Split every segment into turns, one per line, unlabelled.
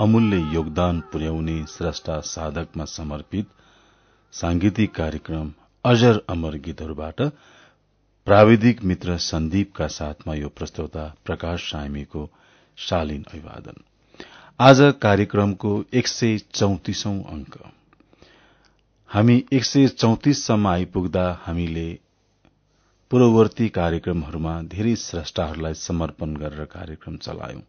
अमूल्य योगदान पुर्याउने श्रष्टा साधकमा समर्पित सांगीतिक कार्यक्रम अजर अमर गीतहरूबाट प्राविधिक मित्र सन्दीपका साथमा यो प्रस्तोता प्रकाश सामीको शालीन अभिवादन। आज कार्यक्रमको एक सय चौतिसौं अंक हामी एक सय चौतिससम्म आइपुग्दा हामीले पूर्ववर्ती कार्यक्रमहरूमा धेरै श्रष्टाहरूलाई समर्पण गरेर कार्यक्रम चलायौं।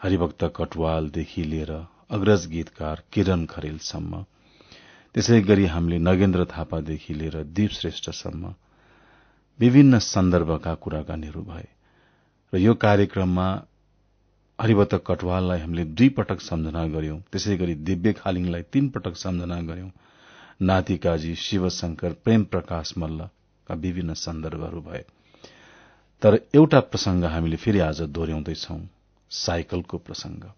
हरिभक्त कटवालदेखि लिएर अग्रज गीतकार किरण खरेलसम्म त्यसै गरी हामीले नगेन्द्र थापादेखि लिएर दीप श्रेष्ठसम्म विभिन्न सन्दर्भका कुराकानीहरू भए। र यो कार्यक्रममा हरिभक्त कटवाललाई हामीले दुई पटक सम्झना गर्यौं त्यसै गरी दिव्य खालिङलाई तीन पटक सम्झना गर्यौं नातिकाजी शिवशंकर प्रेम प्रकाश मल्ल का विभिन्न सन्दर्भहरू भए। तर एउटा प्रसंग हामीले फेरि आज दोहोऱ्याउँदैछौ। साइकलको प्रसंग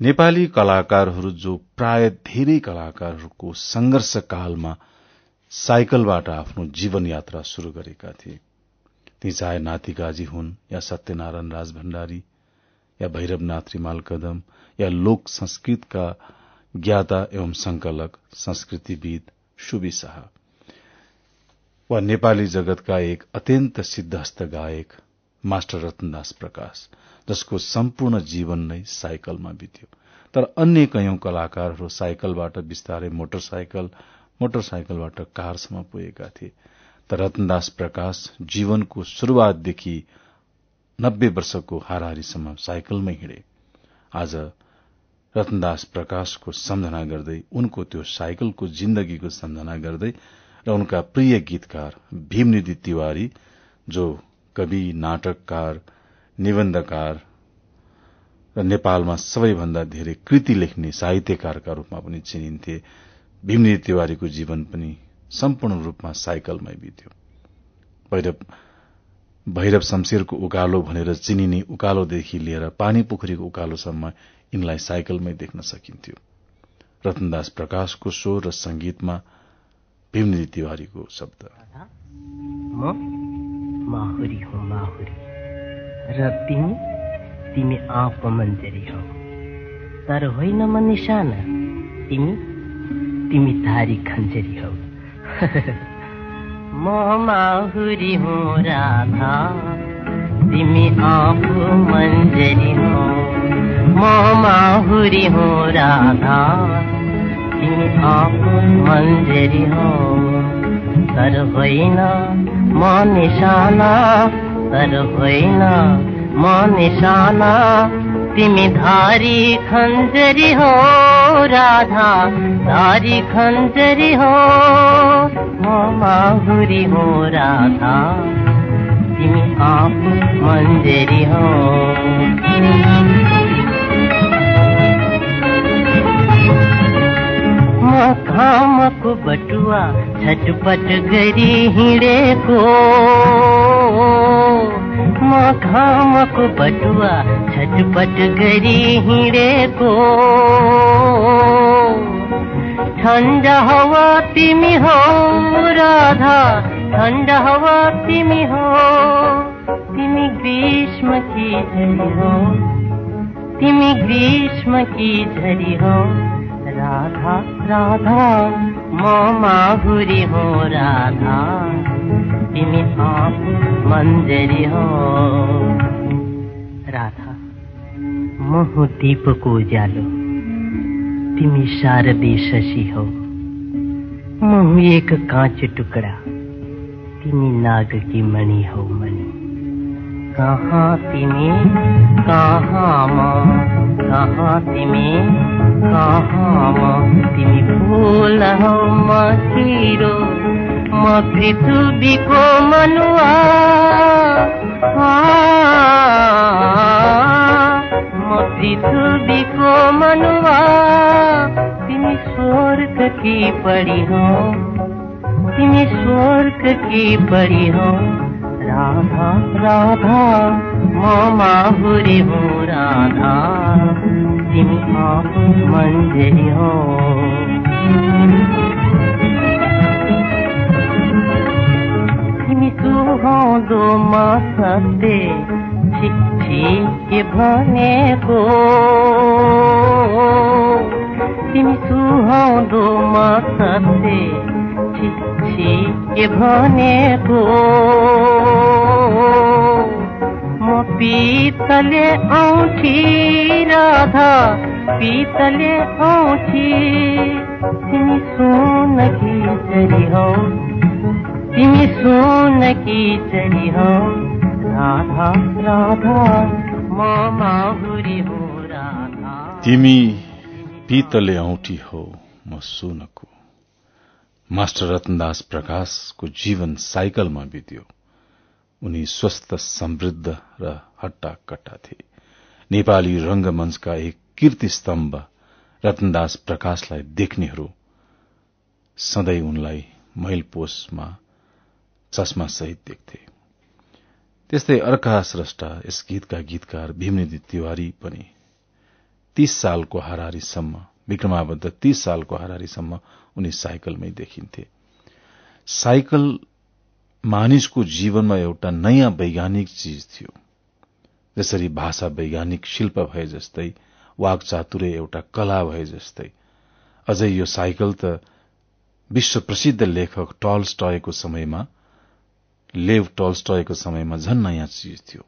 नेपाली कलाकारहरू जो प्राय धेरै कलाकारहरूको संघर्ष कालमा साइकलबाट आफ्नो जीवन यात्रा शुरू गरेका थिए। ती चाहे नातिकाजी हुन् या सत्यनारायण राज भण्डारी या भैरवनाथ रिमाल कदम या लोक संस्कृतका ज्ञाता एवं संकलक संस्कृतिविद सुबी शाह। वा नेपाली जगतका एक अत्यन्त सिद्धस्त गायक मास्टर रतनदास प्रकाश। जसको सम्पूर्ण जीवन नै साइकलमा बित्यो। तर अन्य कयौं कलाकारहरू साइकलबाट बिस्तारै मोटरसाइकल मोटरसाइकलबाट कारसम्म पुगेका थिए। तर रतनदास प्रकाश जीवनको शुरूआतदेखि नब्बे वर्षको हाराहारीसम्म साइकलमै हिँडे। आज रतनदास प्रकाशको सम्झना गर्दै उनको त्यो साइकलको जिन्दगीको सम्झना गर्दै र उनका प्रिय गीतकार भीमनिधि तिवारी जो कवि नाटककार निबन्धकार र नेपालमा सबैभन्दा धेरै कृति लेख्ने साहित्यकारका रूपमा पनि चिनिन्थे। भीमनिधि तिवारीको जीवन पनि सम्पूर्ण रूपमा साइकलमै बित्यो। भैरव भैरव शमशेरको उकालो भनेर चिनिने उकालोदेखि लिएर पानी पोखरीको उकालोसम्म यिनलाई साइकलमै देख्न सकिन्थ्यो। रतनदास प्रकाशको स्वर र संगीतमा भीमनिधि तिवारीको शब्द।
माहुरी हुँ माहुरी। र तिमी तिमी आँप मन्जरी हौ। तर होइन म निशाना। तिमी तिमी धारी खन्जरी हौ। म माहुरी हुँ राधा। तिमी आँप मन्जरी हौ। म माहुरी हुँ राधा। तिमी आफू मन्जरी हो। तर होइन म निशाना। तर होइन म निशाना तिमी धारी खन्जरी हो राधा धारी खन्जरी हो। म माहुरी हो राधा तिमी आफू मन्जरी हो। घामको बटुआ छटपट गरी हिँडेको म घामको बटुआ छटपट गरी हिँडेको ठन्डा हवा तिमी हो, राधा ठन्डा हवा तिमी हो। तिमी ग्रीष्म की झरी हो, तिमी ग्रीष्म की झरी हो, राधा। राधा म माहुरी हो राधा, तिमी आप मन्जरी हो। राधा म हुँ दीपको उज्यालो तिमी शारदी शशि हो। म हुँ एक काँच टुकड़ा, तिमी नाग की मणि हो मणि। कहाँ तिमी, कहाँ म, कहाँ तिमी कहाँ तिमी फुल हौ म हिरो? म पृथ्वीको मनुवा। म पृथ्वीको मनुवा। तिमी स्वर्ग की पढी हो। तिमी स्वर्ग की पढी हो। राधा राधा म माहुरी हो राधा तिमी मन्जरी हो। तिमी सुहाउँदोमा सत्य के भनेको। तिमी सुहाउँदोमा सत्य के भनेको? म पितले औठी राधा पितले औठी। तिमी सुन कि चरी हौ? तिमी सुन कि चरी हौ? राधा राधा म माहुरी हो राधा।
तिमी पितले औठी हो म सुनको मास्टर रतनदास प्रकाशको जीवन साइकलमा बित्यो। उनी स्वस्थ समृद्ध र हट्टा कट्टा थिए। नेपाली रंगमंचका एक कीर्ति स्तम्भ रतनदास प्रकाशलाई देख्नेहरू सधैँ उनलाई मैलपोषमा चस्मा सहित देख्थे। त्यस्तै अर्का स्रष्टा यस गीतका गीतकार भीमनिधि तिवारी पनि तीस सालको हारारीसम्म विक्रमाबद्ध तीस सालको हारारीसम्म उनी साइकलमै देखिन्थे। साइकल मानिसको जीवनमा एउटा नयाँ वैज्ञानिक चीज थियो। जसरी भाषा वैज्ञानिक शिल्प भए जस्तै वाक चातुर्य एउटा कला भए जस्तै। अझै यो साइकल त विश्व प्रसिद्ध लेखक टल्स टयको समयमा लेव टल्स टयको समयमा झन नयाँ चीज थियो।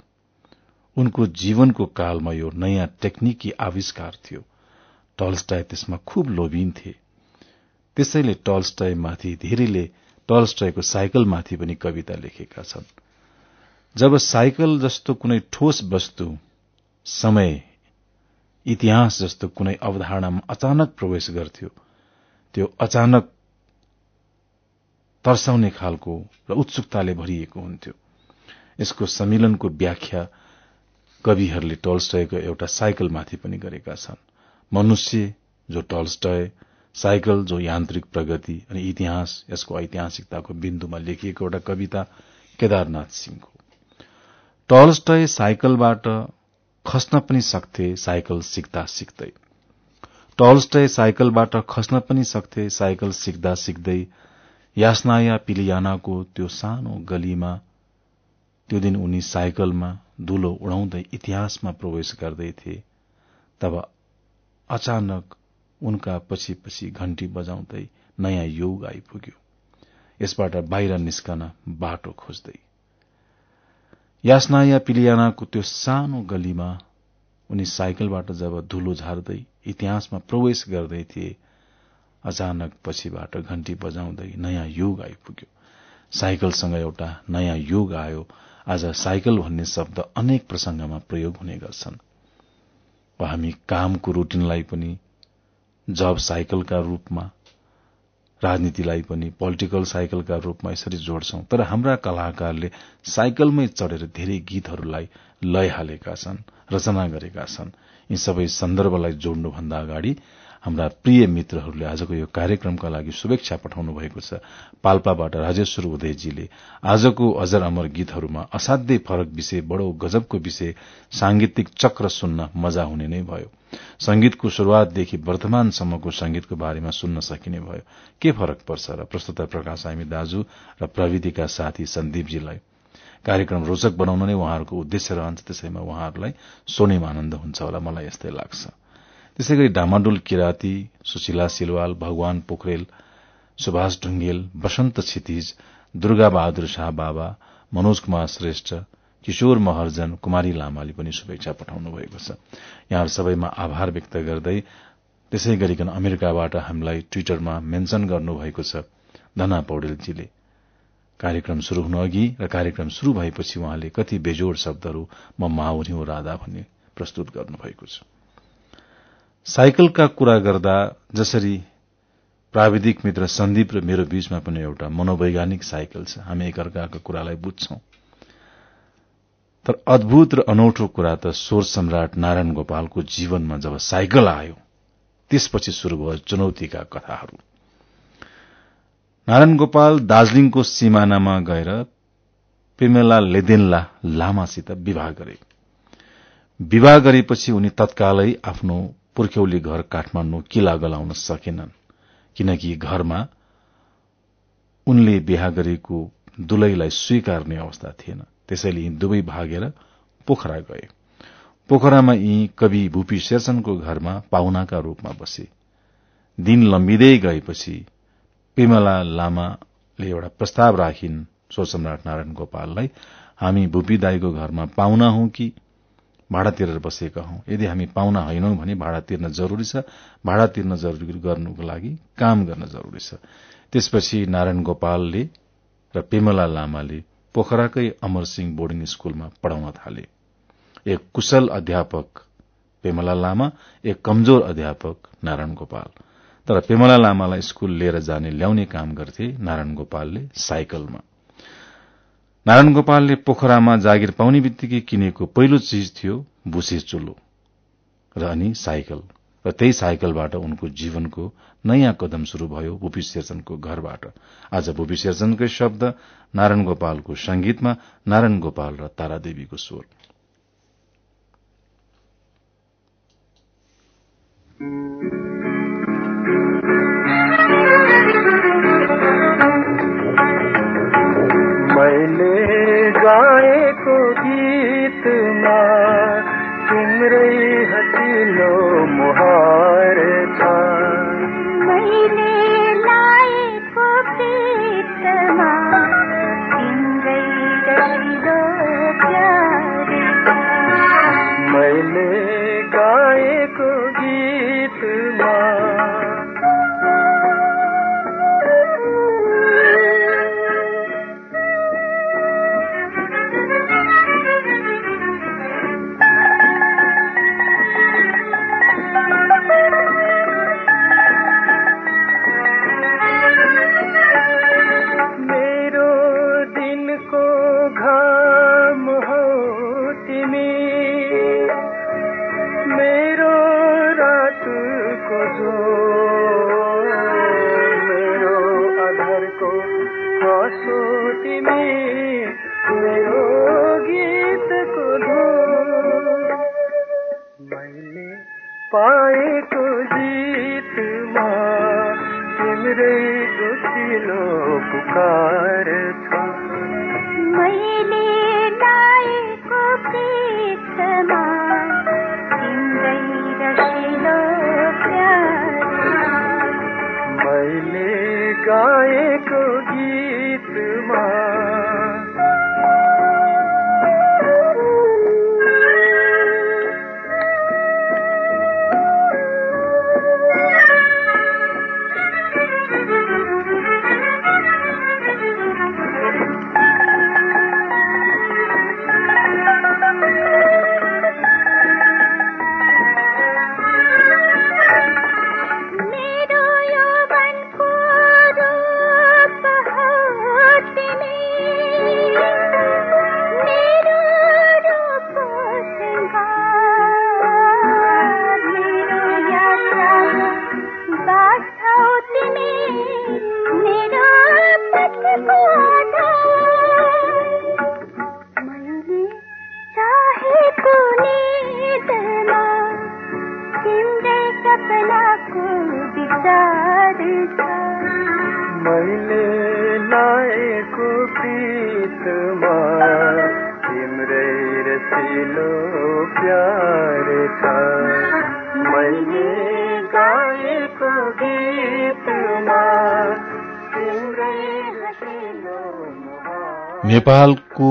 उनको जीवनको कालमा यो नयाँ टेक्निकी आविष्कार थियो। टल्स्टाय त्यसमा खुब लोभिन्थे। त्यसैले टल्स्टायमाथि धेरैले टल्स्टायको साइकलमाथि पनि कविता लेखेका छन्। जब साइकल जस्तो कुनै ठोस वस्तु समय इतिहास जस्तो कुनै अवधारणामा अचानक प्रवेश गर्थ्यो त्यो अचानक तर्साउने खालको र उत्सुकताले भरिएको हुन्थ्यो। यसको सम्मिलनको व्याख्या कविहरूले टल्स्टयको एउटा साइकलमाथि पनि गरेका छन्। मनुष्य जो टल्स्टय साइकल जो यान्त्रिक प्रगति अनि इतिहास यसको ऐतिहासिकताको बिन्दुमा लेखिएको एउटा कविता केदारनाथ सिंहको। टल्स्टय साइकलबाट खस्न पनि सक्थे साइकल सिक्दा सिक्दै। टल्स्टय साइकलबाट खस्न पनि सक्थे साइकल सिक्दा सिक्दै। यास्नाया पिलियानाको त्यो सानो गलीमा त्यो दिन उनी साइकलमा धूलो उडाउँदै इतिहासमा प्रवेश गर्दैथे तब अचानक उनका पछि पछि घण्टी बजाउँदै नयाँ युग आइपुग्यो। यसबाट बाहिर निस्कन बाटो खोज्दै। यास्नाया पिलियानाको त्यो सानो गलीमा उनी साइकलबाट जब धुलो झार्दै इतिहासमा प्रवेश गर्दै थिए अचानक पछिबाट घण्टी बजाउँदै नयाँ युग आइपुग्यो। साइकलसँग एउटा नयाँ युग आयो। आज साइकल भन्ने शब्द अनेक प्रसंगमा प्रयोग हुने गर्छन्। हामी कामको रूटिनलाई पनि जब साइकलका रूपमा राजनीतिलाई पनि पोलिटिकल साइकलका रूपमा यसरी जोड्छौं। तर हाम्रा कलाकारले साइकलमै चढेर धेरै गीतहरूलाई लय हालेका छन् रचना गरेका छन्। यी सबै सन्दर्भलाई जोड्नुभन्दा अगाडि हाम्रा प्रिय मित्रहरूले आजको यो कार्यक्रमका लागि शुभेच्छा पठाउनु भएको छ। पाल्पाबाट राजेश्वर उदयजीले आजको अजर अमर गीतहरूमा असाध्यै फरक विषय बडो गजबको विषय सांगीतिक चक्र सुन्न मजा हुने नै भयो। संगीतको शुरूआतदेखि वर्तमानसम्मको संगीतको बारेमा सुन्न सकिने भयो। के फरक पर्छ र प्रस्तुता प्रकाश हामी दाजु र प्रविधिका साथी सन्दीपजीलाई? कार्यक्रम रोचक बनाउन नै उहाँहरूको उद्देश्य रहन्छ त्यसैमा उहाँहरूलाई सोनिम आनन्द हुन्छ होला मलाई यस्तै लाग्छ। त्यसै गरी डामाडोल किराती सुशीला सिलवाल भगवान पोखरेल सुभाष ढुङ्गेल वसन्त क्षितिज दुर्गा बहादुर शाह बाबा मनोज कुमार श्रेष्ठ किशोर महर्जन कुमारी लामाले पनि शुभेच्छा पठाउनु भएको छ। यहाँहरू सबैमा आभार व्यक्त गर्दै त्यसै गरिकन अमेरिकाबाट हामीलाई ट्विटरमा मेन्शन गर्नुभएको छ। धना पौडेलजीले। कार्यक्रम शुरू हुनु अघि र कार्यक्रम शुरू भएपछि उहाँले कति बेजोड शब्दहरू म माउरी राधा भन्ने प्रस्तुत गर्नुभएको छ। साइकलका कुरा गर्दा जसरी प्राविधिक मित्र सन्दीप र मेरो बीचमा पनि एउटा मनोवैज्ञानिक साइकल छ। हामी एकअर्काको कुरालाई बुझ्छौं। तर अद्भुत र अनौठो कुरा त स्वर सम्राट नारायण गोपालको जीवनमा जब साइकल आयो त्यसपछि शुरू भयो चुनौतीका कथाहरू। नारायण गोपाल दार्जीलिङको सिमानामा गएर पेमेला लेदेनला लामासित विवाह गरे। विवाह गरेपछि उनी तत्कालै आफ्नो पुर्ख्यौली घर काठमाण्डु किला गलाउन सकेनन् किनकि घरमा उनले बिहा गरेको दुलैलाई स्वीकार्ने अवस्था थिएन। त्यसैले यी दुवै भागेर पोखरा गए। पोखरामा यी कवि भूपी शेरचनको घरमा पाहुनाका रूपमा बसे। दिन लम्बिँदै गएपछि पेमला लामाले एउटा प्रस्ताव राखिन् स्वर सम्राट नारायण गोपाललाई हामी भूपी दाईको घरमा पाहुना हौ कि? भाडा तिरेर बसेका हौ। यदि हामी पाहुना होइनौ भने भाडा तिर्न जरूरी छ। भाडा तिर्न जरूरी गर्नुको लागि काम गर्न जरूरी छ। त्यसपछि नारायण गोपालले र पेमला लामाले पोखराकै अमरसिंह बोर्डिङ स्कूलमा पढ़ाउन थाले। एक कुशल अध्यापक पेमला लामा एक कमजोर अध्यापक नारायण गोपाल। तर पेमला लामालाई स्कूल लिएर जाने ल्याउने काम गर्थे नारायण गोपालले साइकलमा। नारायण गोपालले पोखरामा जागिर पाउने बित्तिकै किनेको पहिलो चिज थियो भुसे चुलो र अनि साइकल। र त्यही साइकलबाट उनको जीवनको नयाँ कदम शुरू भयो भूपी शेरचनको घरबाट। आज भूपी शेरचनकै शब्द नारायण गोपालको संगीतमा नारायण गोपाल र तारादेवीको स्वर।
मैले
लाएको प्रीतमा तिम्रै रसिलो प्यार छ।
मैले गाएको गीतमा
नेपालको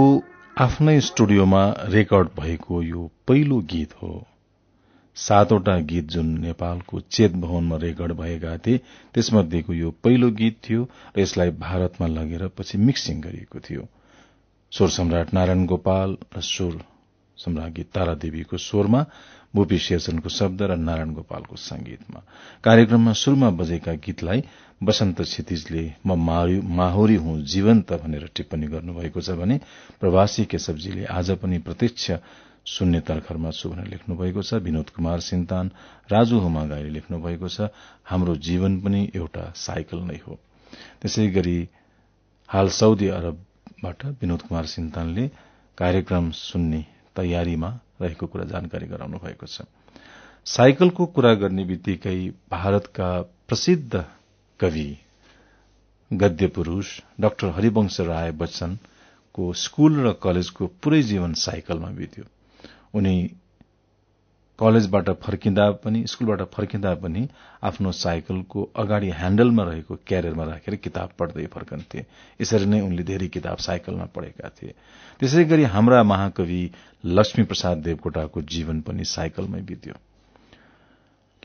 आफ्नै स्टुडियोमा रेकर्ड भएको यो पहिलो गीत हो। सातवटा गीत जुन नेपालको चेत भवनमा रेकर्ड भएका थिए त्यसमध्येको यो पहिलो गीत थियो र यसलाई भारतमा लगेर पछि मिक्सिङ गरिएको थियो। स्वर सम्राट नारायण गोपाल र स्वर सम्राज्ञी तारादेवीको स्वरमा भूपी शेरचनको शब्द र नारायण गोपालको संगीतमा कार्यक्रममा शुरूमा बजेका गीतलाई वसन्त क्षितिजले म माहौरी हुँ जीवन्त भनेर टिप्पणी गर्नुभएको छ भने प्रवासी केशवजीले आज पनि प्रत्यक्ष शून्य तर्खरमा छु भनेर लेख्नु भएको छ विनोद कुमार सिन्तान राजु हुमागाईले लेख्नु भएको छ हाम्रो जीवन पनि एउटा साइकल नै हो। त्यसै गरी हाल साउदी अरबबाट विनोद कुमार सिन्तानले कार्यक्रम सुन्ने तयारीमा रहेको कुरा जानकारी गराउनु भएको छ। साइकलको कुरा गर्ने बित्तिकै भारतका प्रसिद्ध कवि गद्य पुरूष डाक्टर हरिवंश राय बच्चनको स्कूल र कलेजको पूरै जीवन साइकलमा बित्यो। उनी कलेजबाट फर्किँदा पनि स्कूलबाट फर्किँदा पनि आफ्नो साइकलको अगाडि ह्याण्डलमा रहेको क्यारियरमा राखेर किताब पढ्दै फर्कन्थे। यसरी नै उनले धेरै किताब साइकलमा पढेका थिए। त्यसै गरी हाम्रा महाकवि लक्ष्मी प्रसाद देवकोटाको जीवन पनि साइकलमै बित्यो।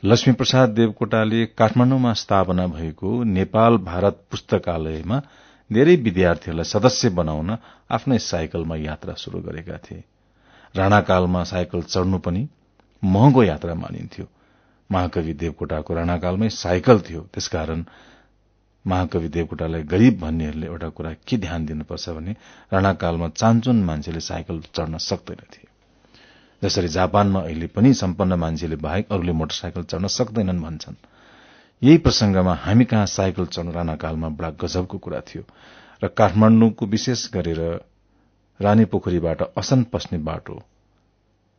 लक्ष्मी प्रसाद देवकोटाले काठमाण्डुमा स्थापना भएको नेपाल भारत पुस्तकालयमा धेरै विद्यार्थीहरूलाई सदस्य बनाउन आफ्नै साइकलमा यात्रा शुरू गरेका थिए। राणाकालमा साइकल चढ़नु पनि महँगो यात्रा मानिन्थ्यो। महाकवि देवकोटाको राणाकालमै साइकल थियो। त्यसकारण महाकवि देवकोटालाई गरीब भन्नेहरूले एउटा कुरा के ध्यान दिनुपर्छ भने राणाकालमा चान्चुन मान्छेले साइकल चढ्न सक्दैनथे। जसरी जापानमा अहिले पनि सम्पन्न मान्छेले बाहेक अरूले मोटरसाइकल चढ्न सक्दैनन् भन्छन्। यही प्रसंगमा हामी कहाँ साइकल चढ्नु राणाकालमा बडा गजबको कुरा थियो। र काठमाण्डुको विशेष गरेर रानी पोखरीबाट असन पस्ने बाटो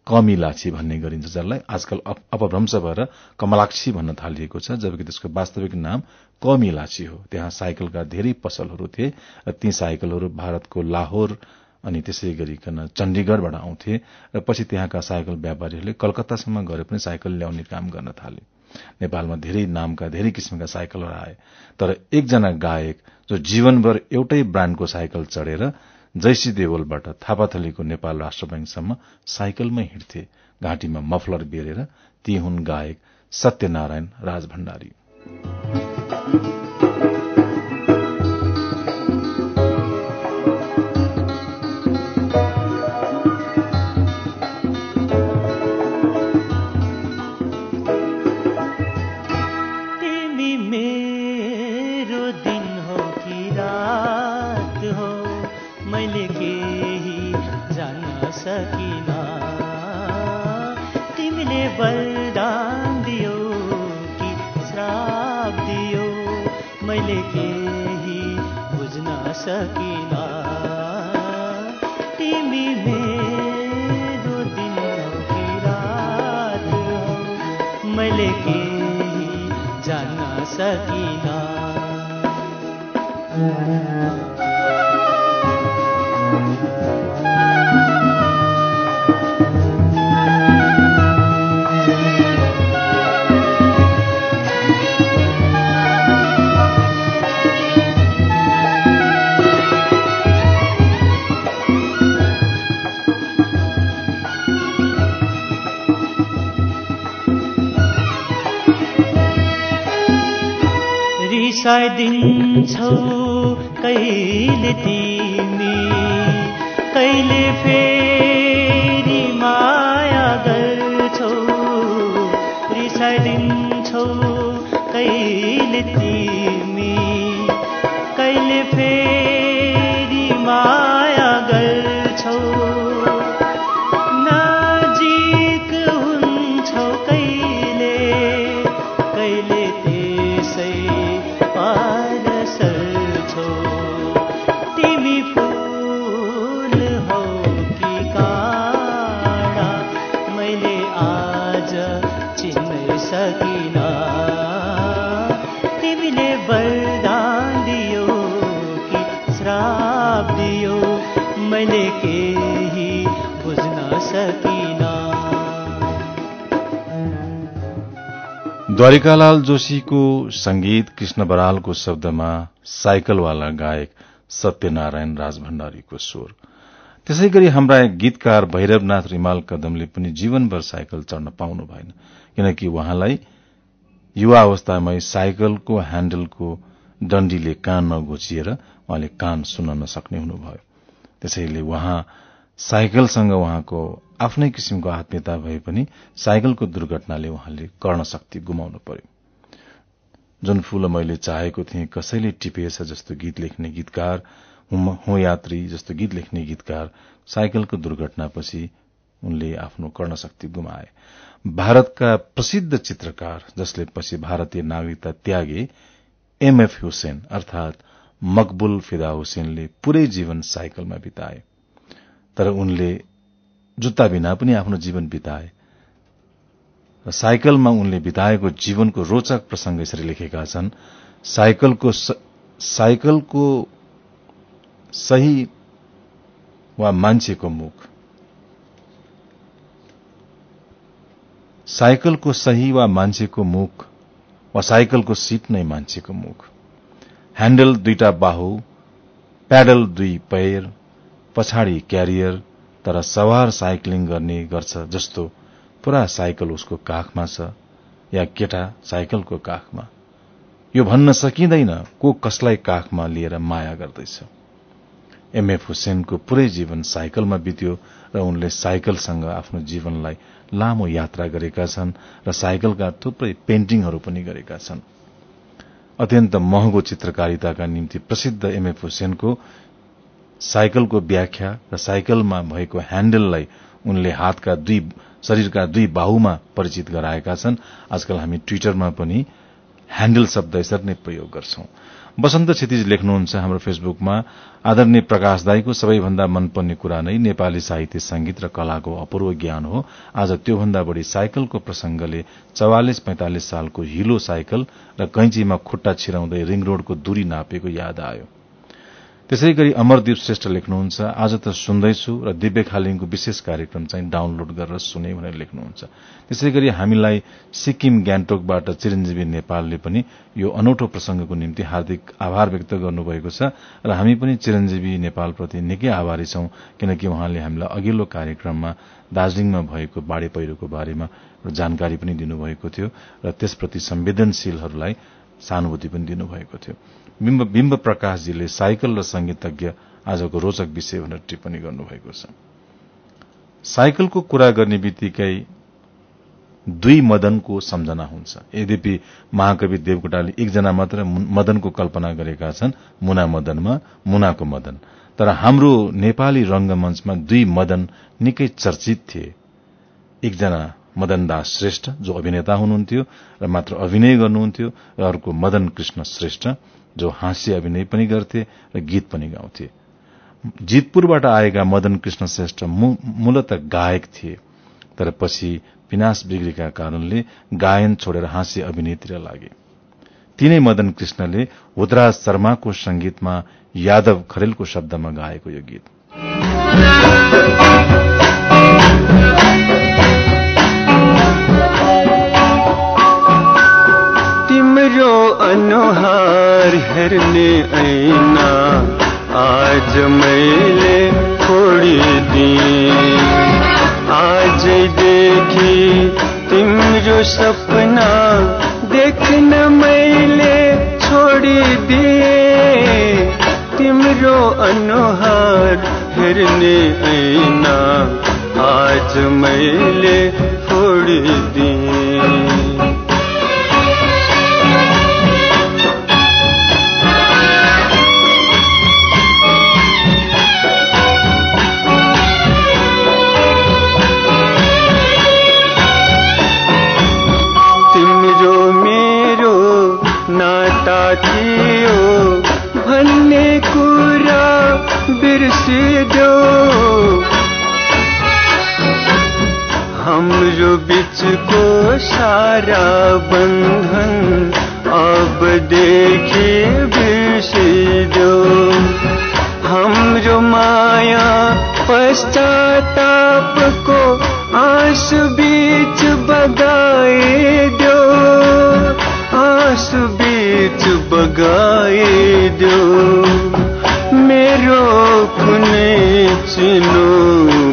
कमिलाछी भन्ने गरिन्छ जसलाई आजकल अपभ्रंश भएर कमलाक्षी भन्न थालिएको छ जबकि त्यसको वास्तविक नाम कमिलाछी हो। त्यहाँ साइकलका धेरै पसलहरू थिए र ती साइकलहरू भारतको लाहोर अनि त्यसै गरिकन चण्डीगढ़बाट आउँथे र पछि त्यहाँका साइकल व्यापारीहरूले कलकत्तासम्म गरे पनि साइकल ल्याउने काम गर्न थाले। नेपालमा धेरै नामका धेरै किसिमका साइकलहरू आए तर एकजना गायक जो जीवनभर एउटै ब्राण्डको साइकल चढ़ेर जैसी देवलबाट थापाथलीको नेपाल राष्ट्र ब्याङ्कसम्म साइकलमै हिँड्थे घाँटीमा मफलर बेरेर ती हुन् गायक सत्यनारायण राजभण्डारी।
बिसाइदिन्छौ कहिले तिमी? कहिले फेरि
द्वारिकालाल जोशीको संगीत कृष्ण बरालको शब्दमा साइकलवाला गायक सत्यनारायण राजभण्डारीको स्वर। त्यसै गरी हाम्रा गीतकार भैरवनाथ रिमाल कदमले पनि जीवनभर साइकल चढ्न पाउनु भएन किनकि उहाँलाई युवा अवस्थामै साइकलको ह्याण्डलको डण्डीले कानमा घोचिएर उहाँले कान सुन्न नसक्ने हुनुभयो। त्यसैले उहाँ साइकलसँग उहाँको आफ्नै किसिमको आत्मीयता भए पनि साइकलको दुर्घटनाले उहाँले कर्ण शक्ति गुमाउनु पर्यो। जुन फूल मैले चाहेको थिएँ कसैले टिपेछ जस्तो गीत लेख्ने गीतकार हो यात्री जस्तो गीत लेख्ने गीतकार साइकलको दुर्घटनापछि उनले आफ्नो कर्णशक्ति गुमाए। भारतका प्रसिद्ध चित्रकार जसले पछि भारतीय नागरिकता त्यागे एमएफ हुसेन अर्थात मकबुल फिदा हुसेनले पूरै जीवन साइकलमा बिताए। तर उनले जुत्ता बिना पनि आफ्नो जीवन बिताए। र साइकलमा उनले बिताएको जीवनको रोचक प्रसंग यसरी लेखेका छन् साइकलको साइकलको सही वा मान्छेको मुख। साइकलको सही वा मान्छेको मुख वा साइकलको सीट नै मान्छेको मुख। ह्याण्डल दुईटा बाहु प्याडल दुई पैर पछाडि क्यारियर तर सवार साइक्लिङ गर्ने गर्छ जस्तो पूरा साइकल उसको काखमा छ या केटा साइकलको काखमा। यो भन्न सकिँदैन को कसलाई काखमा लिएर माया गर्दैछ। एमएफ हुसेनको पूरै जीवन साइकलमा बित्यो र उनले साइकलसँग आफ्नो जीवनलाई लामो यात्रा गरेका छन् र साइकलका थुप्रै पेन्टिङहरू पनि गरेका छन्। अत्यन्त महँगो चित्रकारिताका निम्ति प्रसिद्ध एमएफ हुसेनको साइकलको व्याख्या र साइकलमा भएको ह्याण्डललाई उनले हातका दुई शरीरका दुई बाहुमा परिचित गराएका छन्। आजकल हामी ट्विटरमा पनि ह्याण्डल शब्द यसरी नै प्रयोग गर्छौं। वसन्त क्षतिज लेख्नुहुन्छ हाम्रो फेसबुकमा आदरणीय प्रकाश दाईको सबैभन्दा मनपर्ने कुरा नै नेपाली साहित्य संगीत र कलाको अपूर्व ज्ञान हो। आज त्योभन्दा बढ़ी साइकलको प्रसंगले चौवालिस पैंतालिस सालको हिलो साइकल र कैंचीमा खुट्टा छिराउँदै रिङ रोडको दूरी नापेको याद आयो। त्यसै गरी अमरदीप श्रेष्ठ लेख्नुहुन्छ आज त सुन्दैछु र दिव्य खालिङको विशेष कार्यक्रम चाहिँ डाउनलोड गरेर सुने भनेर लेख्नुहुन्छ। त्यसै गरी हामीलाई सिक्किम ग्यान्टोकबाट चिरञ्जीवी नेपालले पनि यो अनौठो प्रसंगको निम्ति हार्दिक आभार व्यक्त गर्नुभएको छ र हामी पनि चिरञ्जीवी नेपालप्रति निकै आभारी छौं किनकि उहाँले हामीलाई अघिल्लो कार्यक्रममा दार्जीलिङमा भएको बाढ़ी पहिरोको बारेमा जानकारी पनि दिनुभएको थियो र त्यसप्रति संवेदनशीलहरूलाई सहानुभूति पनि दिनुभएको थियो। बिम्ब प्रकाशजीले साइकल र संगीतज्ञ आजको रोचक विषय भनेर टिप्पणी गर्नुभएको छ। साइकलको कुरा गर्ने बित्तिकै दुई मदनको सम्झना हुन्छ। यद्यपि महाकवि देवकोटाले एकजना मात्र मदनको कल्पना गरेका छन् मुना मदनमा मुनाको मदन। तर हाम्रो नेपाली रंगमंचमा दुई मदन निकै चर्चित थिए। एकजना मदन दास श्रेष्ठ जो अभिनेता हुनुहुन्थ्यो र मात्र अभिनय गर्नुहुन्थ्यो र अर्को मदन कृष्ण श्रेष्ठ। जो हाँस्य अभिनय पनि गर्थे र गीत पनि गाउँथे। जितपुरबाट आएका मदन कृष्ण श्रेष्ठ मूलत गायक थिए। तर पछि विनाश बिग्रीका कारणले गायन छोडेर हाँस्य अभिनेतिर लागे। तीनै मदन कृष्णले हुदराज शर्माको संगीतमा यादव खरेलको शब्दमा गाएको यो गीत।
अनुहार हेर्ने ऐना आज मैले छोडिदिएँ आजदेखि तिम्रो सपना देख्न मैले छोडिदिएँ तिम्रो अनुहार हेर्ने ऐना आज मैले छोडिदिएँ फिर से दो। हम जो बिच को सारा बंधन, अब देखे बिसी दो। हम जो माया पश्चाताप को आस बीच बगाए दो। आस बीच बगाए दो। कुनै चिनो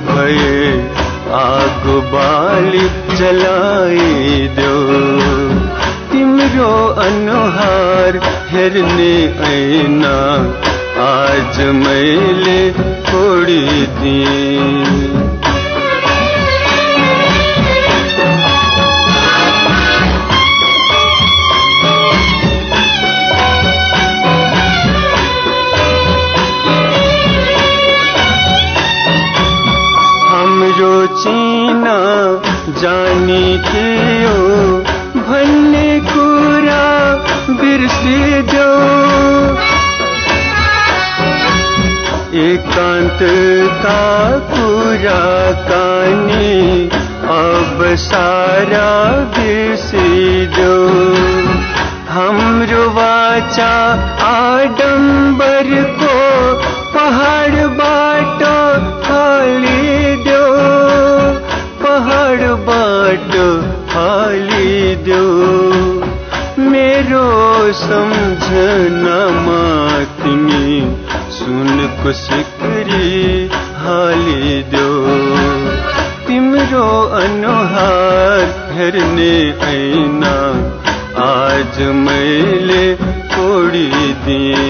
भए आगो बाली जलाइदो तिम्रो अनुहार हेर्ने ऐना आज मैले छोडिदिएँ थियो भन्ने कुरा बिर्सिदेऊ एकान्तका कुरा कानी अब सारा बिर्सिदेऊ हाम्रो वाचा आडम्बरको पहाडबाट सम्झनामा तिमी सुनको सिक्री हालिदेऊ तिम्रो अनुहार हेर्ने ऐना आज मैले छोडिदिएँ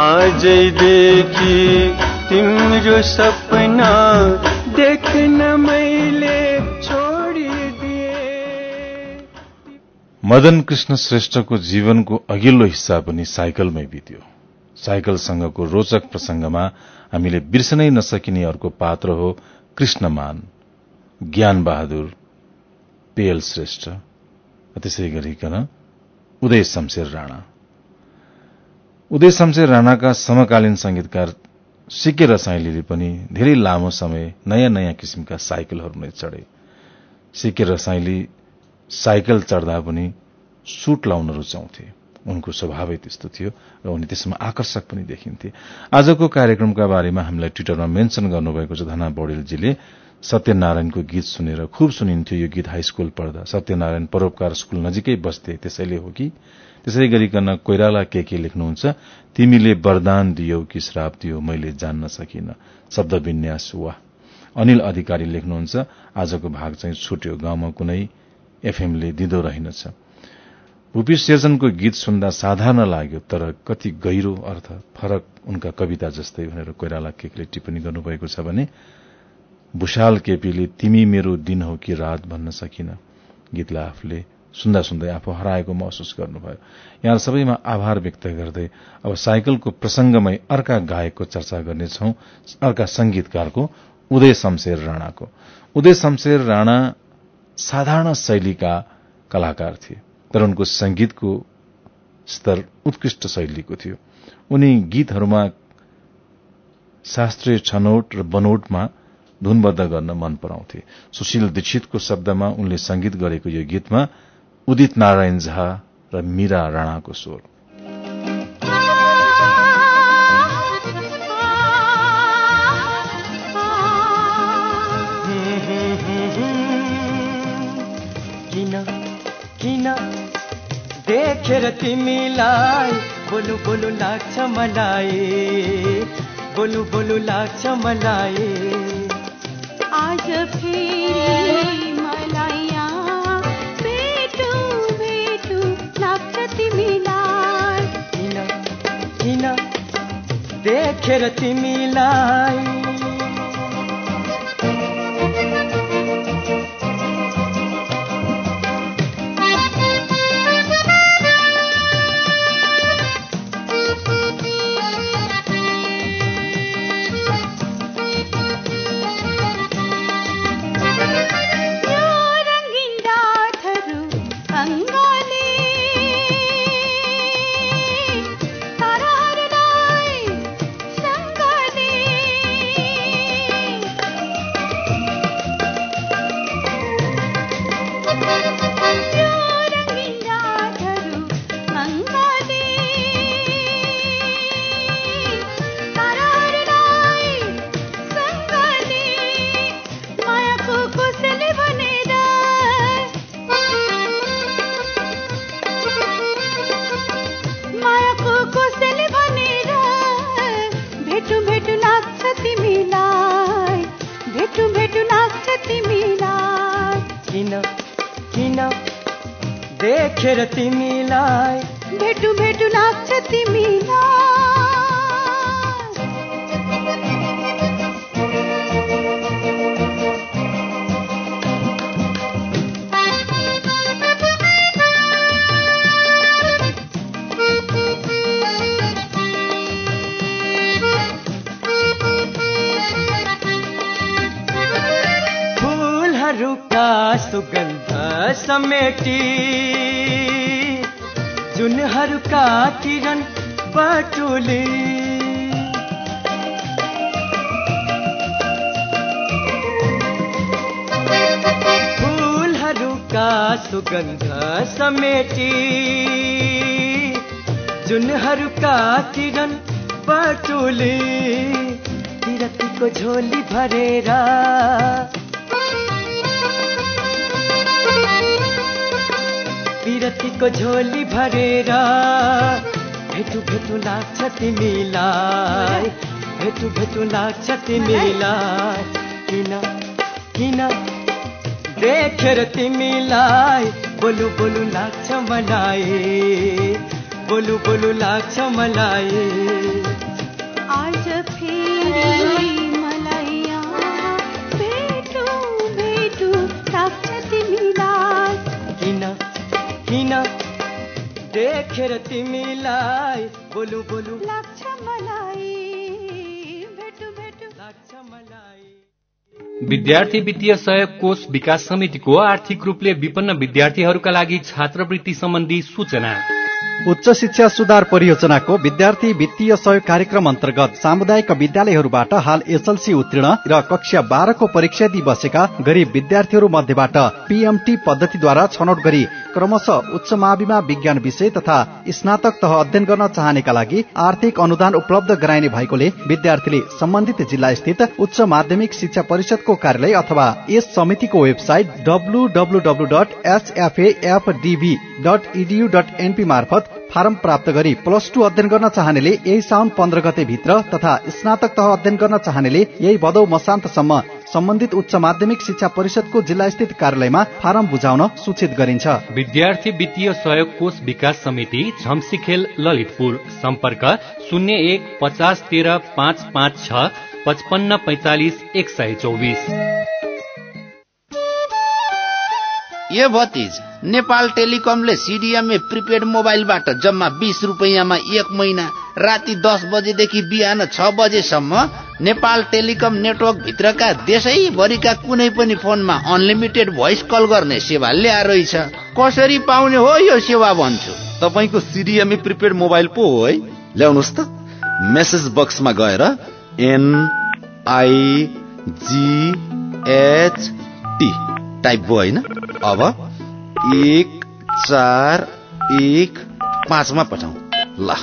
आजैदेखि तिम्रो सपना देख्न मैले
मदन कृष्ण श्रेष्ठको जीवनको अघिल्लो हिस्सा पनि साइकलमै बित्यो। साइकलसँगको रोचक प्रसंगमा हामीले बिर्सनै नसकिने अर्को पात्र हो कृष्णमान। ज्ञान बहादुर पेयल श्रेष्ठ। त्यसै गरिकन उदय शमशेर राणा। उदय शमशेर राणाका समकालीन संगीतकार सिके रसाइलीले पनि धेरै लामो समय नयाँ नयाँ किसिमका साइकलहरू नै चढे। सिके रसाइली साइकल चढ्दा पनि सुट लाउन रुचाउँथे। उनको स्वभावै त्यस्तो थियो र उनी त्यसमा आकर्षक पनि देखिन्थे। आजको कार्यक्रमका बारेमा हामीलाई ट्विटरमा मेन्शन गर्नुभएको छ धना बौडेलजीले सत्यनारायणको गीत सुनेर खुब सुनिन्थ्यो। यो गीत हाई स्कूल पढ्दा। सत्यनारायण परोपकार स्कूल नजिकै बस्थे। त्यसैले हो कि? त्यसै गरिकन कोइराला के के लेख्नुहुन्छ? तिमीले वरदान दियौ कि श्राप दियो? मैले जान्न सकिन। शब्द विन्यास वाह। अनिल अधिकारी लेख्नुहुन्छ आजको भाग चाहिँ छुट्यो। गाउँमा कुनै एफएमले दिँदो रहेनछ। भूपी सेजनको गीत सुन्दा साधारण लाग्यो तर कति गहिरो अर्थ फरक उनका कविता जस्तै भनेर कोइराला केकले टिप्पणी गर्नुभएको छ भने भूषाल केपीले तिमी मेरो दिन हो कि रात भन्न सकिन गीतलाई आफूले सुन्दा सुन्दै आफू हराएको महसुस गर्नुभयो। यहाँ सबैमा आभार व्यक्त गर्दै अब साइकलको प्रसंगमै अर्का गायकको चर्चा गर्नेछौ अर्का संगीतकारको उदय शमशेर राणाको। उदय शमशेर राणा साधारण शैलीका कलाकार थिए। तर उनको संगीतको स्तर उत्कृष्ट शैलीको थियो। उनी गीतहरूमा शास्त्रीय छनौट र बनौटमा धुनबद्ध गर्न मन पराउँथे। सुशील दीक्षितको शब्दमा उनले संगीत गरेको यो गीतमा उदित नारायण झा र मीरा राणाको स्वर।
देखेर तिमीलाई बोलु बोलु लाग्छ मलाई। बोलु बोलु लाग्छ मलाई।
आज फेरि मलाई यहाँ भेटु भेटु लाग्छ तिमीलाई।
किन किन? देखेर तिमीलाई समेटी। जुनहरूका किरण बटुली। फुलहरूका सुगन्ध समेटी। जुनहरूका किरण बटुली। विरतीको झोली भरेर विरतीको झोली भरेर भेटु भेटु लाग्छ तिमीलाई भेटु भेटु लाग्छ तिमीलाई। किन किन? देखेर तिमीलाई बोलु बोलु लाग्छ मलाई बोलु बोलु लाग्छ मलाई। देखेर तिमीलाई बोलु बोलु।
लाग्छ मलाई। भेटु भेटु।
लाग्छ मलाई।
विद्यार्थी वित्तीय सहयोग कोष विकास समितिको आर्थिक रूपले विपन्न विद्यार्थीहरूका लागि छात्रवृत्ति सम्बन्धी सूचना।
उच्च शिक्षा सुधार परियोजनाको विद्यार्थी वित्तीय सहयोग कार्यक्रम अन्तर्गत सामुदायिक विद्यालयहरूबाट हाल एसएलसी उत्तीर्ण र कक्षा बाह्रको परीक्षा दिई बसेका गरीब विद्यार्थीहरू मध्येबाट पीएमटी पद्धतिद्वारा छनौट गरी क्रमशः उच्च माविमा विज्ञान विषय तथा स्नातक तह अध्ययन गर्न चाहनेका लागि आर्थिक अनुदान उपलब्ध गराइने भएकोले विद्यार्थीले सम्बन्धित जिल्ला स्थित उच्च माध्यमिक शिक्षा परिषदको कार्यालय अथवा यस समितिको website W dot dot edu dot NP मार्फत फारम प्राप्त गरी प्लस टू अध्ययन गर्न चाहनेले यही साउन पन्ध्र गते भित्र तथा स्नातक तह अध्ययन गर्न चाहनेले यही भदौ मसान्तसम्म सम्बन्धित उच्च माध्यमिक शिक्षा परिषदको जिल्ला स्थित कार्यालयमा फारम बुझाउन सूचित गरिन्छ।
विद्यार्थी वित्तीय सहयोग कोष विकास समिति झम्सीखेल ललितपुर। सम्पर्क शून्य एक पचास तेह्र पाँच पाँच छ पचपन्न पैँतालिस एक सय चौबिस।
ए भतिज नेपाल टेलिकमले सिडिएमए प्रिपेड मोबाइलबाट जम्मा बिस रुपियाँमा एक महिना राति दस बजेदेखि बिहान छ बजेसम्म नेपाल टेलिकम नेटवर्क भित्रका देशैभरिका कुनै पनि फोनमा अनलिमिटेड भोइस कल गर्ने सेवा ल्याएरैछ। कसरी पाउने हो यो सेवा भन्छु?
तपाईँको सिडिएमए प्रिपेड मोबाइल पो हो है? ल्याउनुहोस् त। मेसेज बक्समा गएर N I G H T type भयो होइन? अब एक चार एक पाँचमा पठाउ। ल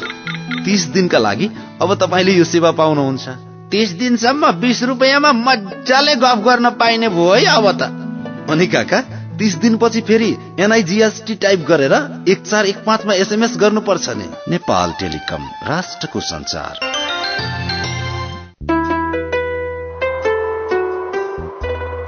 तिस दिनका लागि अब तपाईँले यो सेवा पाउनुहुन्छ।
तिस दिनसम्म बिस रुपियाँमा मजाले गफ गर्न पाइने भयो है अब त।
अनि काका तिस दिनपछि फेरि एनआइजिएसटी टाइप गरेर एक चार एक पाँचमा एसएमएस गर्नुपर्छ नि। नेपाल टेलिकम राष्ट्रको संचार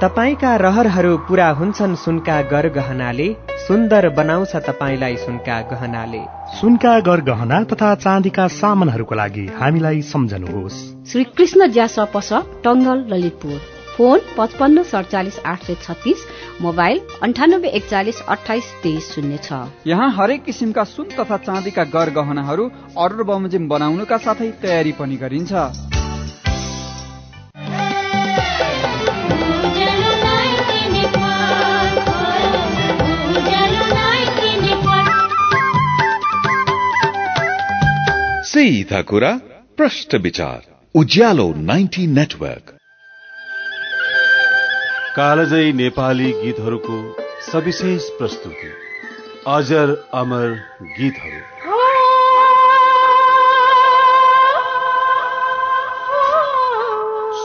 तपाईँका रहरहरू पूरा हुन्छन् सुनका गरगहनाले सुन्दर बनाउँछ तपाईँलाई सुनका गहनाले।
सुनका गरगहना तथा चाँदीका सामानहरूको लागि हामीलाई सम्झनुहोस्।
श्री कृष्ण ज्यास पस टङ्गल ललितपुर। फोन पचपन्न सडचालिस आठ सय छत्तिस मोबाइल अन्ठानब्बे एकचालिस अठाइस तेइस शून्य छ।
यहाँ हरेक किसिमका सुन तथा चाँदीका गरगहनाहरू अर्डर बमोजिम बनाउनुका साथै तयारी पनि गरिन्छ।
सीधा कुरा प्रश्न विचार उज्यालो नाइन्टी नेटवर्क
कालजयी नेपाली गीतहरूको सविशेष प्रस्तुति अजर अमर गीतहरू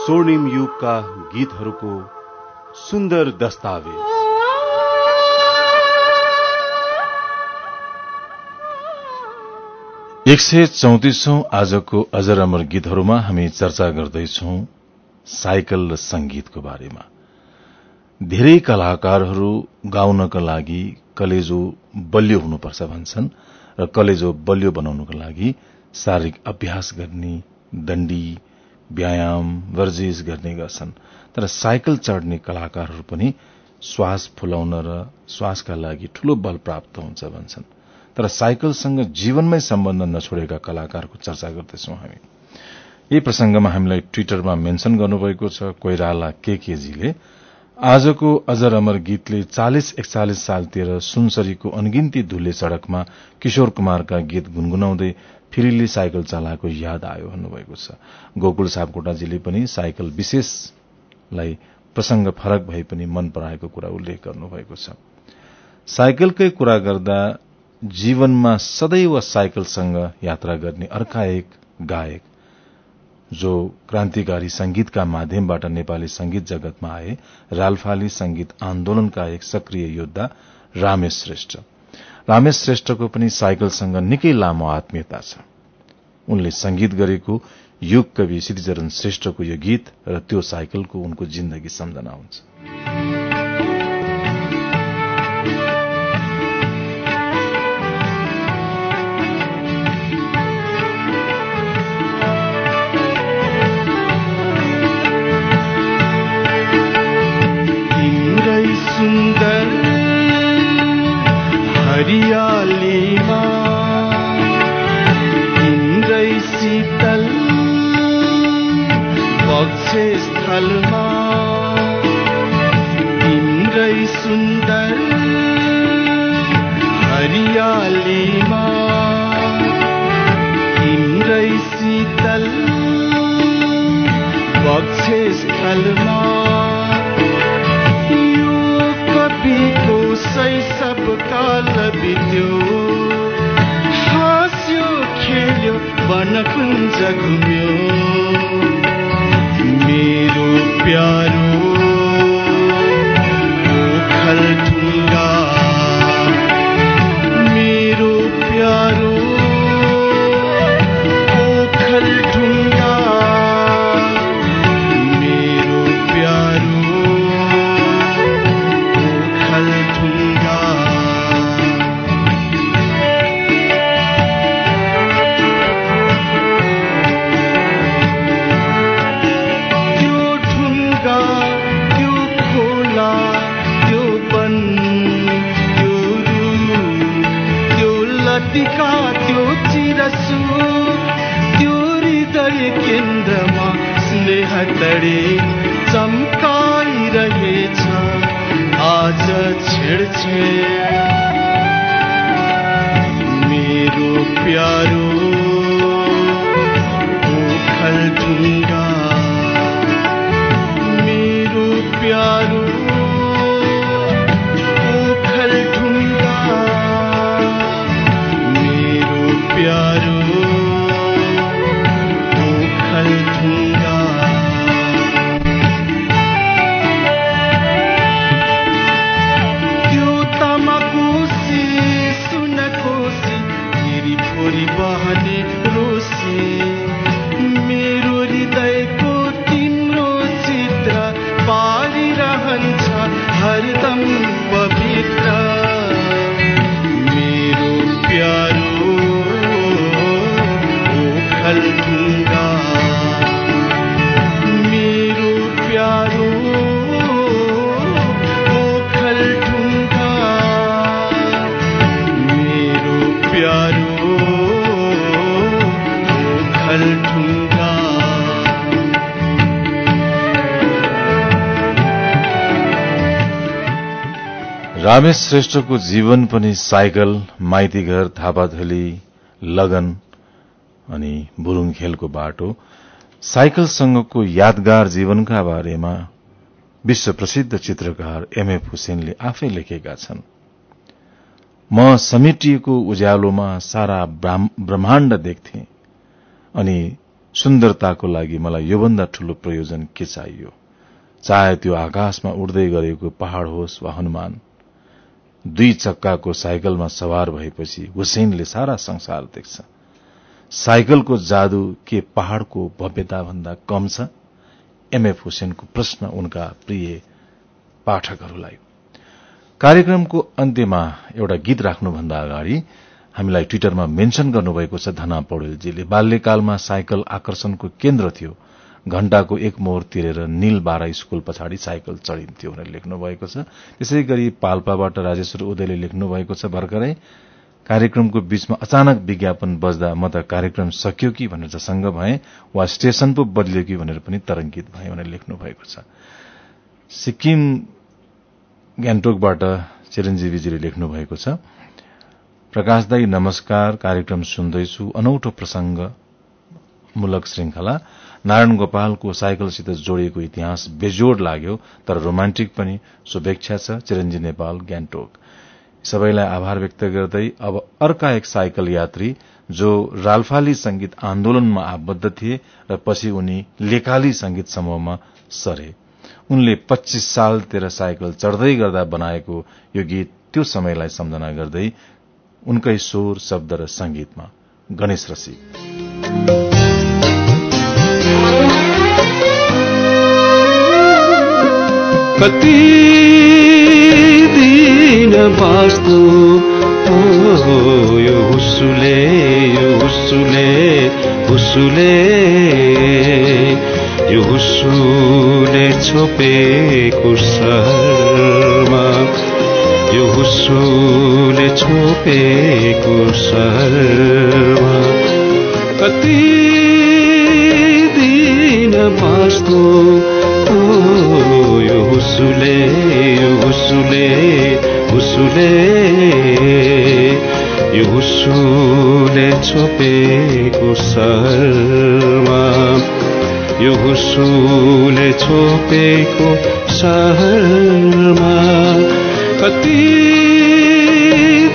स्वर्णिम युगका गीतहरूको सुन्दर दस्तावेज एक सय चौतिसौं आजको अजर अमर गीतहरूमा हामी चर्चा गर्दैछौ साइकल र संगीतको बारेमा। धेरै कलाकारहरू गाउनका लागि कलेजो बलियो हुनुपर्छ भन्छन् र कलेजो बलियो बनाउनको लागि शारीरिक अभ्यास गर्ने दण्डी व्यायाम वर्जिश गर्ने गर्छन्। तर साइकल चढ़ने कलाकारहरू पनि श्वास फुलाउन र श्वासका लागि ठूलो बल प्राप्त हुन्छ भन्छन्। तर साइकलसँग जीवनमै सम्बन्ध नछोडेका कलाकारको चर्चा गर्दैछौं हामी। यही प्रसंगमा हामीलाई ट्विटरमा मेन्शन गर्नुभएको छ कोइराला के केजीले आजको अजर अमर गीतले चालिस एकचालिस सालतिर सुनसरीको अनगिन्ती धुले सड़कमा किशोर कुमारका गीत गुनगुनाउँदै फिरिली साइकल चलाएको याद आयो भन्नुभएको छ। गोकुल सापकोटाजीले पनि साइकल विशेषलाई प्रसंग फरक भए पनि मन पराएको कुरा उल्लेख गर्नुभएको छ। साइकलकै कुरा गर्दा जीवनमा सदैव साइकलसँग यात्रा गर्ने अर्का एक गायक जो क्रान्तिकारी संगीतका माध्यमबाट नेपाली संगीत जगतमा आए रालफाली संगीत आन्दोलनका एक सक्रिय योद्धा रामेश श्रेष्ठ। रामेश श्रेष्ठको पनि साइकलसँग निकै लामो आत्मीयता छ। उनले संगीत गरेको युग कवि श्रीचरण श्रेष्ठको यो गीत र त्यो साइकलको उनको जिन्दगी सम्झना हुन्छ।
हरियालीमा तिम्रै शीतल बक्से स्थलमा तिम्रै सुन्दर हरियालीमा तिम्रै शीतल बक्से स्थलमा शैशव काल बित्यो हाँस्यो खेल्यो वनकुञ्ज घुम्यो। मेरो प्यारो ओखल हरदम पवित्र।
रामेश श्रेष्ठको जीवन पनि साइकल माइतीघर थापाथली लगन अनि बुरुङ खेलको बाटो साइकलसँगको यादगार जीवनका बारेमा विश्व प्रसिद्ध चित्रकार एमएफ हुसेनले आफै लेखेका छन्। म समेटिएको उज्यालोमा सारा ब्राह्म- ब्रह्माण्ड देख्थे अनि सुन्दरताको लागि मलाई योभन्दा ठूलो प्रयोजन के चाहियो? चाहे त्यो आकाशमा उड्दै गरेको पहाड़ होस् वा हनुमान दुई चक्काको साइकलमा सवार भएपछि हुसेनले सारा संसार देख्छ। साइकलको जादू के पहाड़को भव्यता भन्दा कम छ? एमएफ हुसेनको प्रश्न उनका प्रिय पाठकहरूलाई। कार्यक्रमको अन्त्यमा एउटा गीत राख्नुभन्दा अगाडि हामीलाई ट्विटरमा मेन्शन गर्नुभएको छ धना पौडेलजीले। बाल्यकालमा साइकल आकर्षणको केन्द्र थियो। घण्टाको एक मोहर तिरेर नील बारा स्कूल पछाडि साइकल चढ़िन्थ्यो भनेर लेख्नु भएको छ। त्यसै गरी पाल्पाबाट राजेश्वर उदयले लेख्नु भएको छ भर्खरै कार्यक्रमको बीचमा अचानक विज्ञापन बज्दा म त कार्यक्रम सकियो कि? भनेर जसङ्ग भए वा स्टेशन पो बदलियो कि? भनेर पनि तरंगित भए भनेर लेख्नु भएको छ। सिक्किम गान्तोकबाट चिरञ्जीवीजीले लेख्नु भएको छ प्रकाश दाई नमस्कार कार्यक्रम सुन्दैछु। अनौठो प्रसंग मूलक श्रृंखला नारायण गोपालको साइकलसित जोडिएको इतिहास बेजोड लाग्यो तर रोमान्टिक पनि। शुभेच्छा छ चिरञ्जी नेपाल गान्तोक सबैलाई आभार व्यक्त गर्दै अब अर्का एक साइकल यात्री जो राल्फाली संगीत आन्दोलनमा आबद्ध थिए र पछि उनी लेकाली संगीत समूहमा सरे। उनले पच्चीस सालतिर साइकल चढ़दै गर्दा बनाएको यो गीत त्यो समयलाई सम्झना गर्दै उनकै स्वर शब्द र संगीतमा गणेश रसी
कति दिन बाँच्नु यो हुसुले यो हुसुले हुसुले यो हुसुले छोपेको सहरमा यो हुसुले छोपेको सहरमा कति दिन बाँच्नु यो हुसुले हुसुले। यो हुसुले छोपेको सहरमा यो हुसुले छोपेको सहरमा कति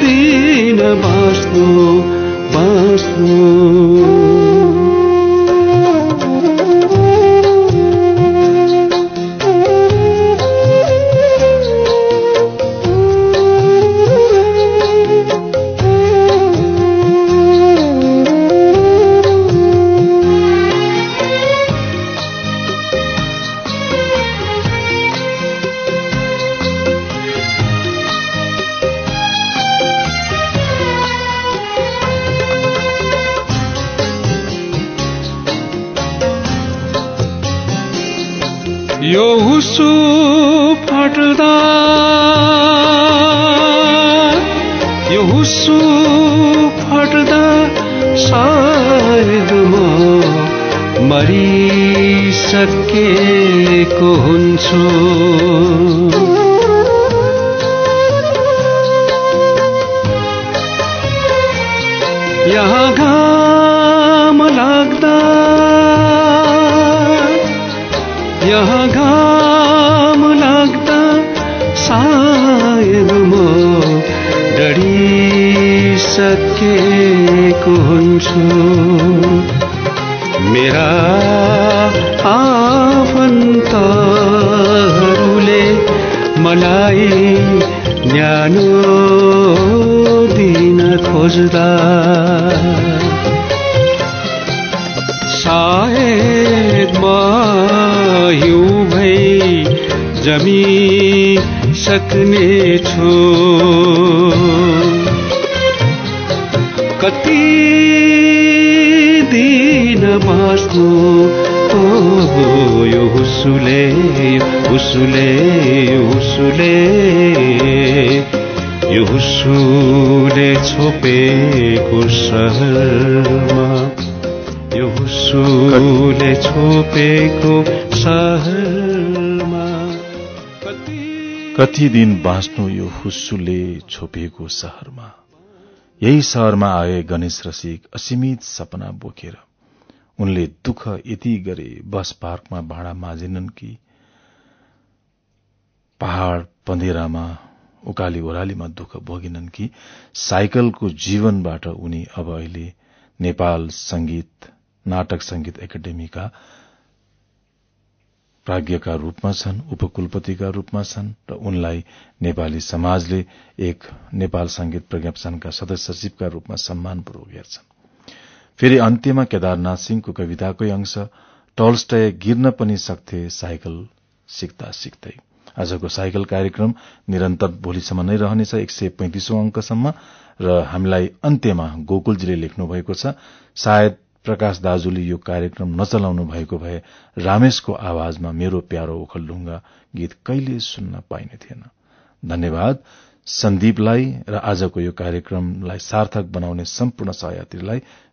दिन बाँच्नु बाँच्नु यहाँ घाम लाग्दा यहाँ घाम लाग्दा सायद म डढिसकेको हुन्छु। मेरा मलाई न्यानो दिन खोज्दा। सायद म हिउँ भई जमी सक्ने छु कति दिन बाँच्नु हुसुले हुसुले हुसुले यो हुसुले छोपेको सहरमा। यो हुसुले छोपेको सहरमा।
कति दिन बाँच्नु यो हुस्सुले छोपिएको शहरमा यही शहरमा आए गणेश रसिक असीमित सपना बोकेर। उनले दुःख यति गरे बस पार्कमा भाँडा माझेनन् कि पहाड़ पन्धेरामा उकाली ओह्रालीमा दुःख भोगिनन् कि साइकलको जीवनबाट उनी अब अहिले नेपाल संगीत नाटक संगीत एकाडेमीका प्राज्ञका रूपमा छन् उपकुलपतिका रूपमा छन् र उनलाई नेपाली समाजले एक नेपाल संगीत प्रज्ञापनका सदस्य सचिवका रूपमा सम्मानपूर्वक हेर्छन्। फेरि अन्त्यमा केदारनाथ सिंहको कविताकै अंश टल्स्टय गिर्न पनि सक्थे साइकल सिक्दा सिक्दै। आजको साइकल कार्यक्रम निरन्तर भोलिसम्म नै रहनेछ एक सय पैंतिसौं अंकसम्म र हामीलाई अन्त्यमा गोकुलजीले लेख्नु भएको छ सायद प्रकाश दाजुले यो कार्यक्रम नचलाउनु भएको भए रामेशको आवाजमा मेरो प्यारो ओखलढुङ्गा गीत कहिले सुन्न पाइने थिएन। धन्यवाद सन्दीपलाई र आजको यो कार्यक्रमलाई सार्थक बनाउने सम्पूर्ण सहयात्रीलाई